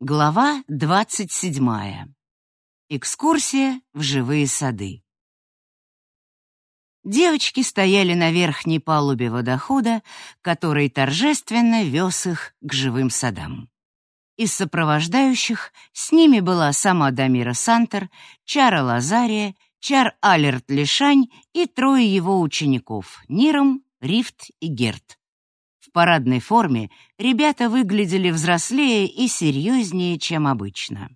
Глава двадцать седьмая. Экскурсия в живые сады. Девочки стояли на верхней палубе водохода, который торжественно вез их к живым садам. Из сопровождающих с ними была сама Дамира Сантер, Чара Лазария, Чар Алерт Лишань и трое его учеников — Ниром, Рифт и Герт. В парадной форме ребята выглядели взрослее и серьезнее, чем обычно.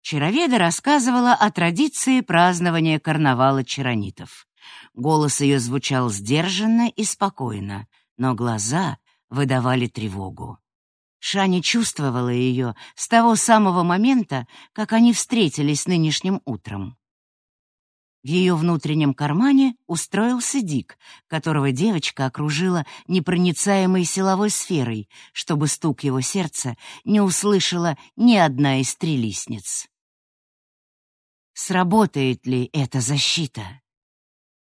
Чароведа рассказывала о традиции празднования карнавала чаронитов. Голос ее звучал сдержанно и спокойно, но глаза выдавали тревогу. Шани чувствовала ее с того самого момента, как они встретились нынешним утром. В ее внутреннем кармане устроился Дик, которого девочка окружила непроницаемой силовой сферой, чтобы стук его сердца не услышала ни одна из трилистниц. Сработает ли эта защита?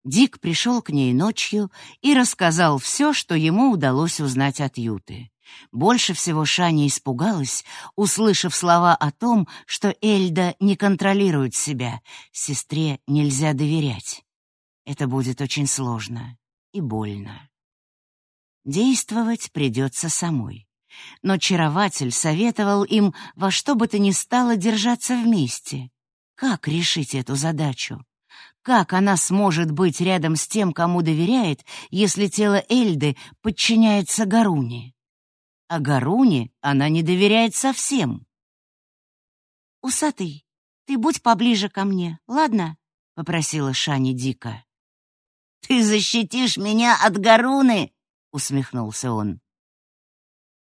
Дик пришел к ней ночью и рассказал все, что ему удалось узнать от Юты. Больше всего Шаня испугалась, услышав слова о том, что Эльда не контролирует себя, сестре нельзя доверять. Это будет очень сложно и больно. Действовать придется самой. Но чарователь советовал им во что бы то ни стало держаться вместе. Как решить эту задачу? Как она сможет быть рядом с тем, кому доверяет, если тело Эльды подчиняется Гаруне? А Гаруне она не доверяет совсем. «Усатый, ты будь поближе ко мне, ладно?» — попросила Шани дико. «Ты защитишь меня от Гаруны?» — усмехнулся он.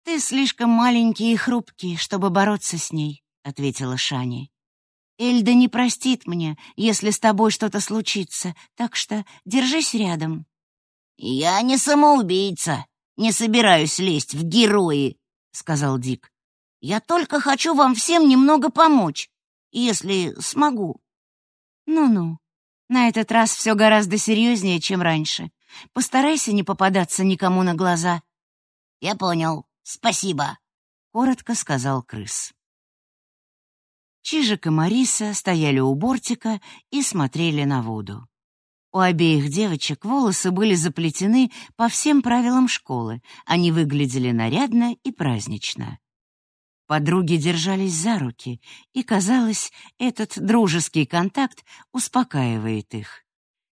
«Ты слишком маленький и хрупкий, чтобы бороться с ней», — ответила Шани. «Эльда не простит мне, если с тобой что-то случится, так что держись рядом». «Я не самоубийца», не собираюсь лезть в герои», — сказал Дик. «Я только хочу вам всем немного помочь, если смогу». «Ну-ну, на этот раз все гораздо серьезнее, чем раньше. Постарайся не попадаться никому на глаза». «Я понял. Спасибо», — коротко сказал крыс. Чижик и Мариса стояли у бортика и смотрели на воду. У обеих девочек волосы были заплетены по всем правилам школы. Они выглядели нарядно и празднично. Подруги держались за руки, и, казалось, этот дружеский контакт успокаивает их.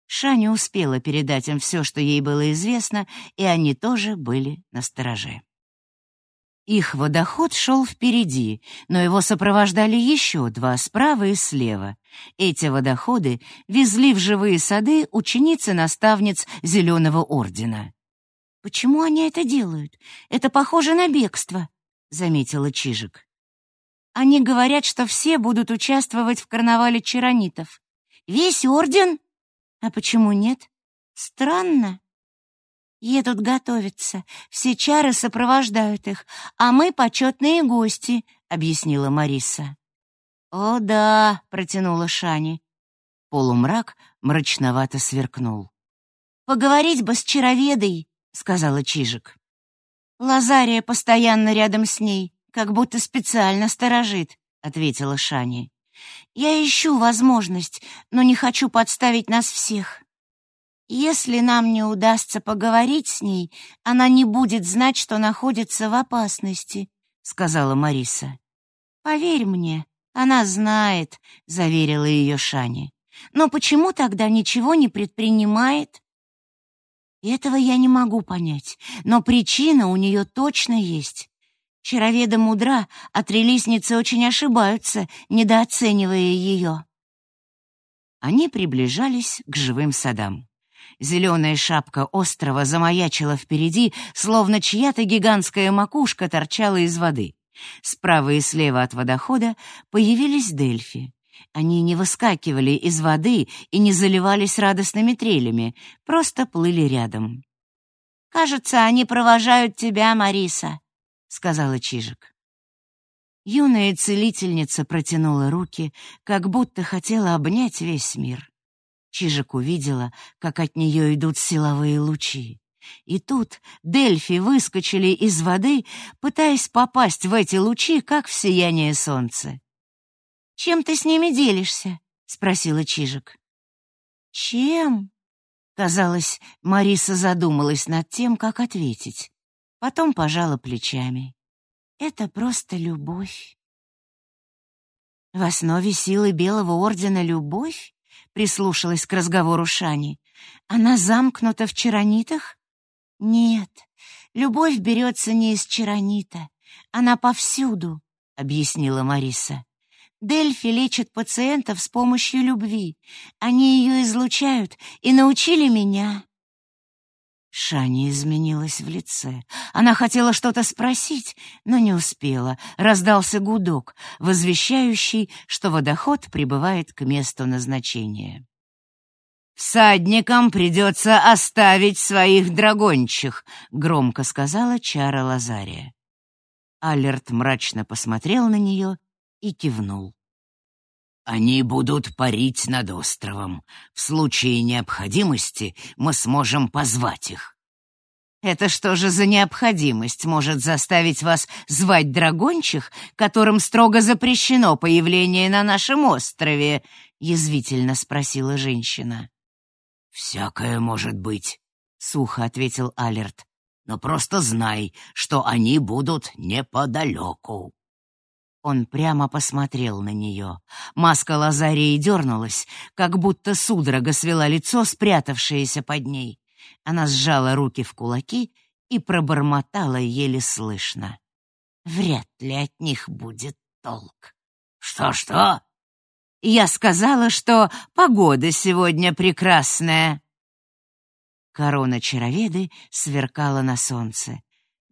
Шаня успела передать им все, что ей было известно, и они тоже были настороже. Их водоход шел впереди, но его сопровождали еще два справа и слева. Эти водоходы везли в живые сады ученицы-наставниц Зеленого Ордена. «Почему они это делают? Это похоже на бегство», — заметила Чижик. «Они говорят, что все будут участвовать в карнавале чаронитов. Весь Орден? А почему нет? Странно». Едут готовиться, все чары сопровождают их, а мы почетные гости», — объяснила Мариса. «О да», — протянула Шани. Полумрак мрачновато сверкнул. «Поговорить бы с чароведой», — сказала Чижик. «Лазария постоянно рядом с ней, как будто специально сторожит», — ответила Шани. «Я ищу возможность, но не хочу подставить нас всех». Если нам не удастся поговорить с ней, она не будет знать, что находится в опасности, сказала Мариса. Поверь мне, она знает, заверила ее Шани. Но почему тогда ничего не предпринимает? Этого я не могу понять, но причина у нее точно есть. Чароведа мудра, а трелисницы очень ошибаются, недооценивая ее. Они приближались к живым садам. Зеленая шапка острова замаячила впереди, словно чья-то гигантская макушка торчала из воды. Справа и слева от водохода появились дельфи. Они не выскакивали из воды и не заливались радостными трелями, просто плыли рядом. «Кажется, они провожают тебя, Мариса», — сказала Чижик. Юная целительница протянула руки, как будто хотела обнять весь мир. Чижик увидела, как от нее идут силовые лучи. И тут Дельфи выскочили из воды, пытаясь попасть в эти лучи, как в сияние солнца. «Чем ты с ними делишься?» — спросила Чижик. «Чем?» Казалось, Мариса задумалась над тем, как ответить. Потом пожала плечами. «Это просто любовь». «В основе силы Белого Ордена любовь?» — прислушалась к разговору Шани. «Она замкнута в чаронитах?» «Нет, любовь берется не из чаронита. Она повсюду», — объяснила Мариса. Дельфи лечат пациентов с помощью любви. Они ее излучают и научили меня. Шани изменилась в лице. Она хотела что-то спросить, но не успела. Раздался гудок, возвещающий, что водоход прибывает к месту назначения. «Всадникам придется оставить своих драгончих», — громко сказала Чара Лазария. Алерт мрачно посмотрел на нее и кивнул. «Они будут парить над островом. В случае необходимости мы сможем позвать их». «Это что же за необходимость может заставить вас звать драгончих, которым строго запрещено появление на нашем острове?» — язвительно спросила женщина. «Всякое может быть», — сухо ответил Алерт. «Но просто знай, что они будут неподалеку». Он прямо посмотрел на нее. Маска Лазарии дернулась, как будто судорога свела лицо, спрятавшееся под ней. Она сжала руки в кулаки и пробормотала еле слышно. «Вряд ли от них будет толк». «Что-что?» «Я сказала, что погода сегодня прекрасная». Корона чароведы сверкала на солнце.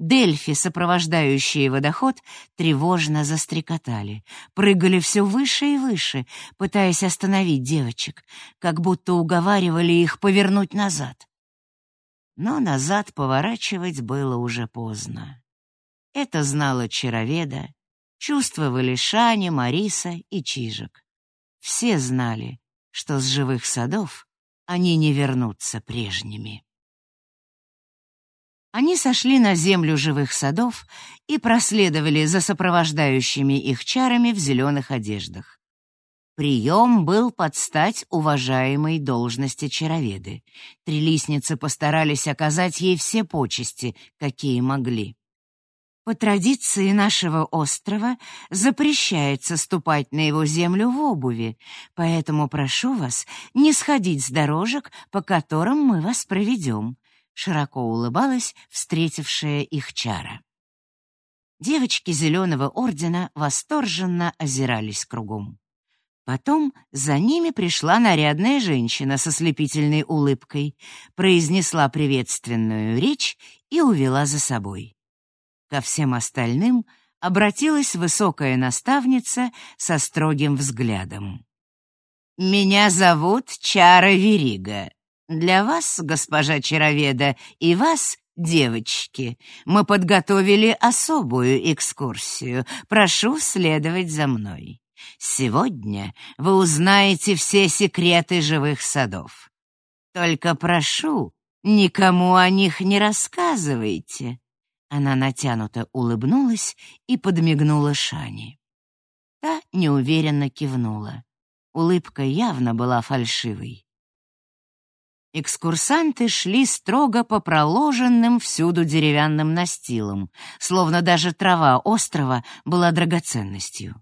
Дельфи, сопровождающие водоход, тревожно застрекотали, прыгали все выше и выше, пытаясь остановить девочек, как будто уговаривали их повернуть назад. Но назад поворачивать было уже поздно. Это знала Чароведа, чувствовали Шаня, Мариса и Чижик. Все знали, что с живых садов они не вернутся прежними. Они сошли на землю живых садов и проследовали за сопровождающими их чарами в зеленых одеждах. Прием был под стать уважаемой должности чароведы. Трилистницы постарались оказать ей все почести, какие могли. По традиции нашего острова запрещается ступать на его землю в обуви, поэтому прошу вас не сходить с дорожек, по которым мы вас проведем широко улыбалась встретившая их чара. Девочки Зеленого Ордена восторженно озирались кругом. Потом за ними пришла нарядная женщина со слепительной улыбкой, произнесла приветственную речь и увела за собой. Ко всем остальным обратилась высокая наставница со строгим взглядом. «Меня зовут Чара Верига. Для вас, госпожа Чароведа, и вас, девочки, мы подготовили особую экскурсию. Прошу следовать за мной. Сегодня вы узнаете все секреты живых садов. Только прошу, никому о них не рассказывайте. Она натянуто улыбнулась и подмигнула Шане. Та неуверенно кивнула. Улыбка явно была фальшивой. Экскурсанты шли строго по проложенным всюду деревянным настилам, словно даже трава острова была драгоценностью.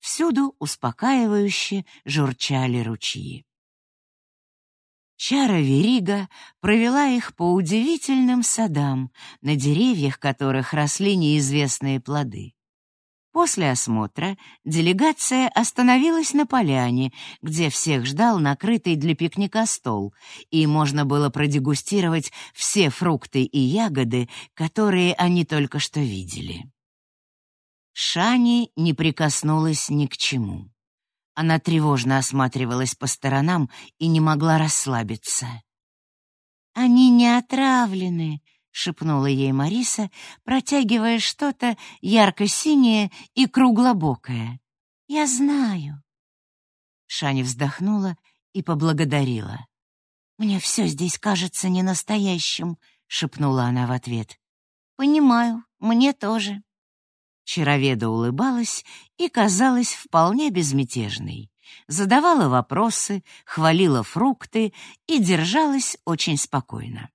Всюду успокаивающе журчали ручьи. Чара Верига провела их по удивительным садам, на деревьях которых росли неизвестные плоды. После осмотра делегация остановилась на поляне, где всех ждал накрытый для пикника стол, и можно было продегустировать все фрукты и ягоды, которые они только что видели. Шани не прикоснулась ни к чему. Она тревожно осматривалась по сторонам и не могла расслабиться. «Они не отравлены», — шепнула ей Мариса, протягивая что-то ярко-синее и круглобокое. «Я знаю». Шаня вздохнула и поблагодарила. «Мне все здесь кажется ненастоящим», — шепнула она в ответ. Понимаю, мне тоже. Чароведа улыбалась и казалась вполне безмятежной. Задавала вопросы, хвалила фрукты и держалась очень спокойно.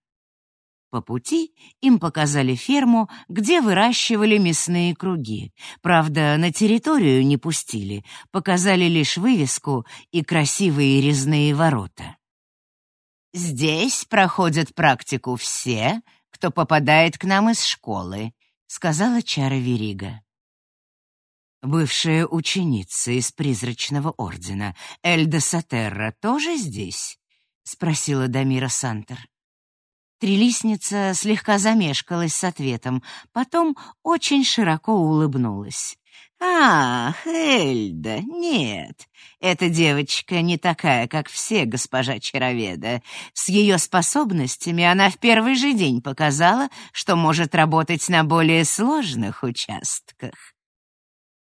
По пути им показали ферму, где выращивали мясные круги. Правда, на территорию не пустили, показали лишь вывеску и красивые резные ворота. «Здесь проходят практику все, кто попадает к нам из школы», — сказала Чара Верига. Бывшая ученица из призрачного ордена, Эльда Сатерра, тоже здесь? — спросила Дамира Сантер. Трилистница слегка замешкалась с ответом, потом очень широко улыбнулась. «Ах, Эльда, нет, эта девочка не такая, как все, госпожа Чароведа. С ее способностями она в первый же день показала, что может работать на более сложных участках».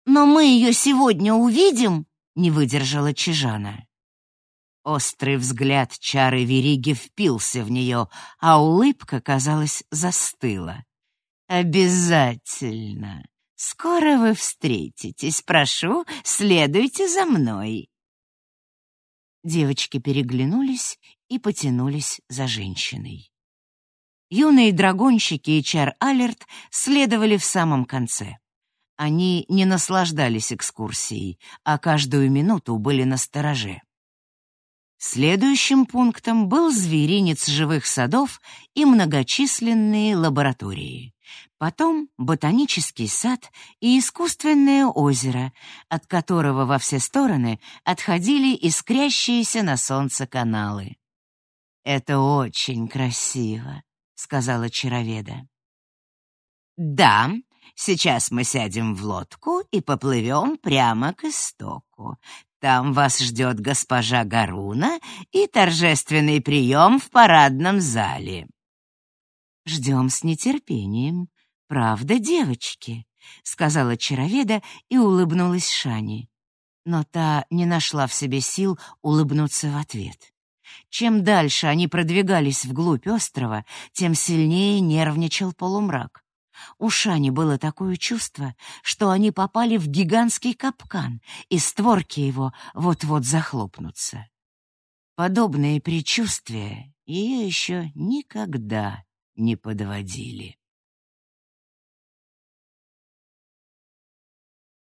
«Но мы ее сегодня увидим?» — не выдержала Чижана. Острый взгляд чары Вериги впился в нее, а улыбка, казалось, застыла. «Обязательно. Скоро вы встретитесь. Прошу, следуйте за мной». Девочки переглянулись и потянулись за женщиной. Юные драгонщики и Чар-Алерт следовали в самом конце. Они не наслаждались экскурсией, а каждую минуту были на стороже. Следующим пунктом был зверинец живых садов и многочисленные лаборатории. Потом ботанический сад и искусственное озеро, от которого во все стороны отходили искрящиеся на солнце каналы. «Это очень красиво», — сказала Чароведа. «Да, сейчас мы сядем в лодку и поплывем прямо к истоку. Там вас ждет госпожа Гаруна и торжественный прием в парадном зале. Ждем с нетерпением. Правда, девочки? сказала Чароведа и улыбнулась Шани. Но та не нашла в себе сил улыбнуться в ответ. Чем дальше они продвигались вглубь острова, тем сильнее нервничал полумрак. У Шани было такое чувство, что они попали в гигантский капкан, и створки его вот-вот захлопнутся. Подобные предчувствия ее еще никогда не подводили.